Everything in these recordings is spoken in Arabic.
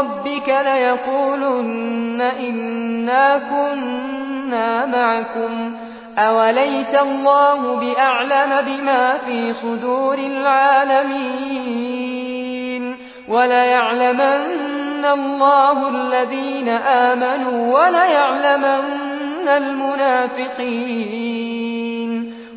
ربك ليقولن إنا كنا معكم أوليس الله بأعلم بما في صدور العالمين وليعلمن الله الذين آمنوا وليعلمن المنافقين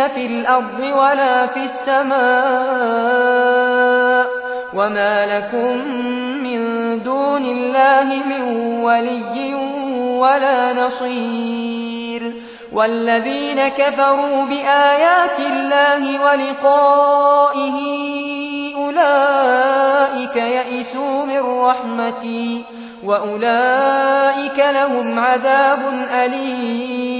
بمعجزين في الأرض ولا في السماء وما لكم من دون الله من ولي ولا نصير والذين كفروا بآيات الله ولقائه أولئك يئسوا من رحمتي وأولئك لهم عذاب أليم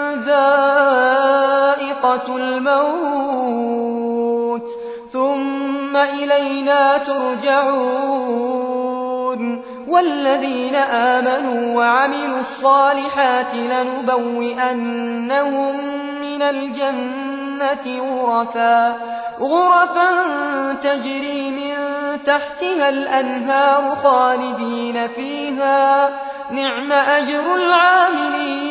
ذائقة الموت ثم إلينا ترجعون والذين آمنوا وعملوا الصالحات لنبوئنهم من الجنة غرفا غرفا تجري من تحتها الأنهار خالدين فيها نعم أجر العاملين